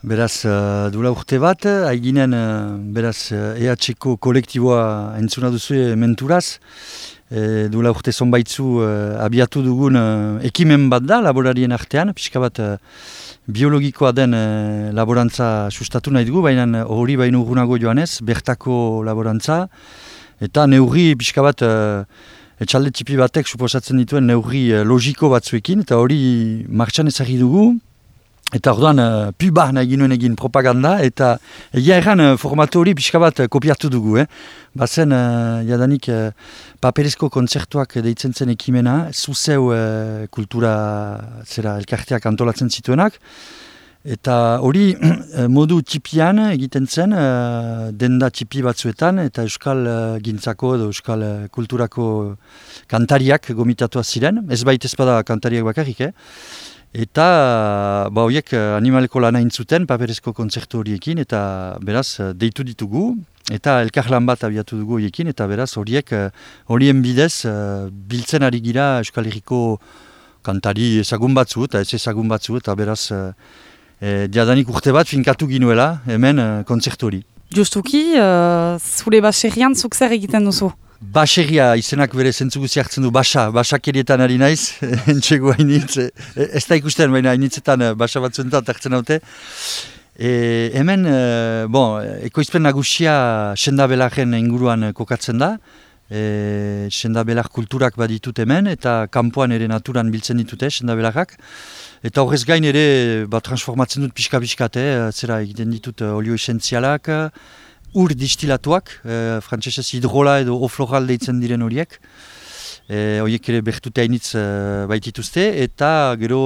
Beraz, uh, dula urte bat, haiginen, uh, beraz, uh, EH-ko kolektiboa entzuna duzu menturaz. E, dula urte zonbaitzu uh, abiatu dugun uh, ekimen bat da, laborarien artean, pixka bat uh, biologikoa den uh, laborantza sustatu nahi dugu, baina hori baino urgunago joanez, bertako laborantza, eta neurri pixka bat, uh, etxalde tipi batek suposatzen dituen neurri logiko batzuekin, eta hori martxan ezagri dugu, Eta orduan, uh, puba nahi ginuen egin propaganda, eta egia erran uh, formatu hori pixka bat uh, kopiatu dugu. Eh? Bazen, uh, jadanik, uh, paperezko kontzertuak deitzen zen ekimena, zuzeu uh, kultura zera elkarteak antolatzen zituenak, eta hori modu tipian egiten zen, uh, denda tipi batzuetan, eta euskal uh, gintzako edo euskal uh, kulturako kantariak gomitatua ziren, ez baita ezpada kantariak bakarrik, eh? Eta, ba, horiek eh, animaleko lana intzuten, paperezko kontzertu horiekin, eta beraz, eh, deitu ditugu, eta elkar lan bat abiatu dugu horiekin, eta beraz, horiek, eh, horien bidez, biltzen ari gira Euskal Herriko kantari ezagun batzu, eta ez ezagun batzu, eta beraz, e, diadanik urte bat finkatu ginuela, hemen kontzertu hori. Justuki, uh, zure baserrian zuk zer egiten duzu? Baseria izenak bere zentzuguzi hartzen du, basa, basakerietan ari naiz, entxego hainitz, e, ez da ikusten, baina hainitzetan e, basa batzuentan hartzen haute. E, hemen, e, bon, ekoizpen nagusia sendabelaren inguruan kokatzen da, e, sendabelar kulturak baditut hemen, eta kanpoan ere naturan biltzen ditute sendabelarak. Eta horrez gain ere, ba, transformatzen dut pixka-pixkate, zera egiten ditut olio esentzialak, ur distilatuak, e, frantzesez hidrola edo ofloral deitzen diren horiek. E, horiek ere bertute hainitz e, baitituzte, eta gero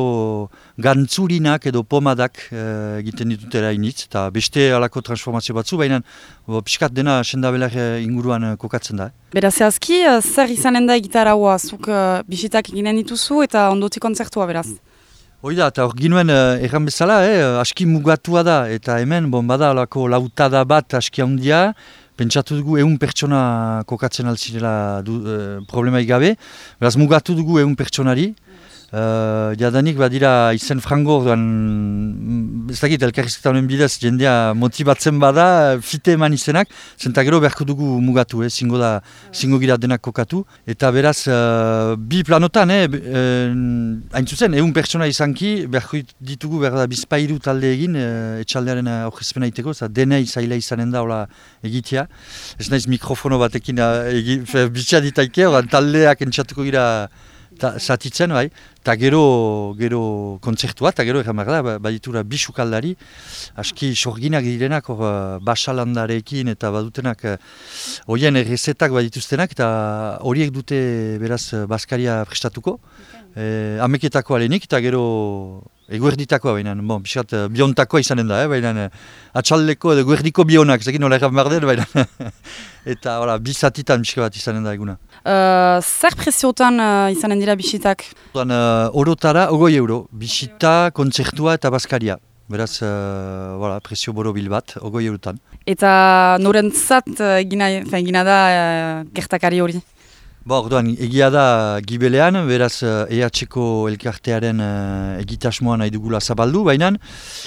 gantzurinak edo pomadak e, egiten ditutera hainitz, eta beste alako transformazio batzu, baina piskat dena sendabelar inguruan kokatzen da. Beraz, zehazki, zer izanen da egitarra zuk bisitak eginen dituzu eta ondoti kontzertua beraz? Hoi da, eta hor ginuen uh, erran bezala, eh, aski mugatua da, eta hemen, bon, bada, lako lautada bat aski handia, pentsatu dugu egun pertsona kokatzen alzirela du, uh, problemaik gabe, beraz mugatu dugu egun pertsonari, Uh, jadanik badira izen frango orduan mm, ez dakit elkarrizketa honen bidez jendea motibatzen bada fite eman izenak zenta gero beharko dugu mugatu, eh, zingo, da, zingo gira denak kokatu. Eta beraz uh, bi planotan eh, eh, hain zuzen, egun pertsona izanki beharko ditugu behar da bizpairu talde egin eh, etxaldearen aurrezpena iteko eta denei zaila izanen da hola egitea. Ez naiz mikrofono batekin uh, bitxia ditaike, taldeak entxatuko gira ta, satitzen, bai, eta gero, gero kontzertua, eta gero egan da, ba, baditura bisukaldari, aski sorginak direnak hor uh, basalandarekin eta badutenak uh, horien errezetak badituztenak, eta horiek dute beraz Baskaria prestatuko, e, ameketako alenik, eta gero eguerditakoa baina, bon, bisat, biontakoa izanen da, eh, baina atxaldeko edo eguerdiko bionak, zekin nola egan behar den, baina eta hola, bizatitan biska bat izanen da eguna. Uh, zer preziotan uh, izanen dira bisitak? Uh, orotara, ogoi euro, bisita, kontzertua eta baskaria. Beraz, uh, voilà, prezio borobil bat, ogoi eurotan. Eta norentzat uh, gina, gina da uh, gertakari hori? Ba, orduan, egia da gibelean, beraz EH-ko elkartearen uh, egitasmoan nahi dugula zabaldu, baina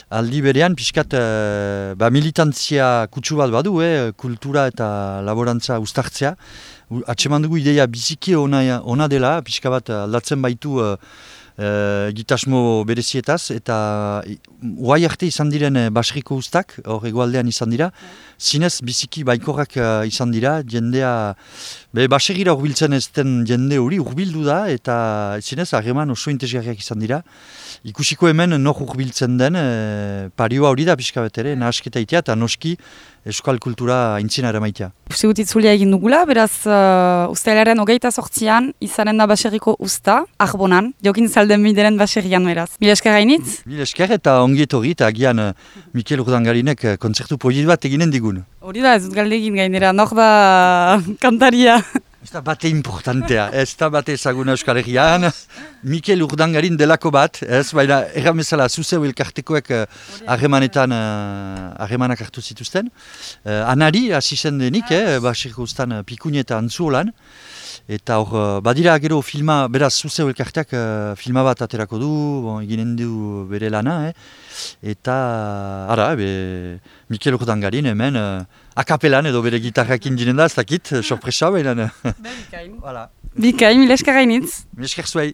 aldi berean, pixkat, uh, ba, militantzia kutsu bat badu, eh, kultura eta laborantza ustartzea, atseman dugu ideia biziki ona, ona dela, pixka bat aldatzen baitu uh, uh, gitasmo berezietaz, eta uai arte izan diren uh, basriko ustak, hor egualdean izan dira, zinez biziki baikorrak uh, izan dira, jendea, be, baserira urbiltzen ez den jende hori urbildu da, eta zinez harreman oso intezgarriak izan dira, ikusiko hemen nor urbiltzen den, uh, parioa hori da pixka bat ere, nahasketa itea, eta noski, euskal kultura intzina ere maitea. Uste itzulia egin dugula, beraz uh, usteelaren hogeita sortzian izanen da baserriko usta, arbonan, jokin zalden mideren baserrian beraz. Mil esker gainitz? Mil esker eta ongiet hori eta agian uh, Mikel Urdangarinek uh, kontzertu proiet bat eginen digun. Hori da, ez dut galdegin gainera, nor da kantaria. Ez da bate importantea, ez da bate ezaguna Euskal Herrian, Mikel Urdangarin delako bat, ez, baina erramezala zuzeu elkartekoek eh, harremanetan uh, harremanak hartu zituzten. Uh, anari, asisen denik, eh, basirko ustan pikune eta antzuolan, eta hor, uh, badira gero filma, beraz, zuzeu elkarteak uh, filma bat aterako du, bon, eginen du bere lana, eh, eta, ara, be, Mikel Urdangarin hemen, uh, akapelan edo bere gitarrak indinen da, ez dakit, sorpresa behinan. Bikain. Voilà. Bikain, mila esker gainitz. Mila esker zuei.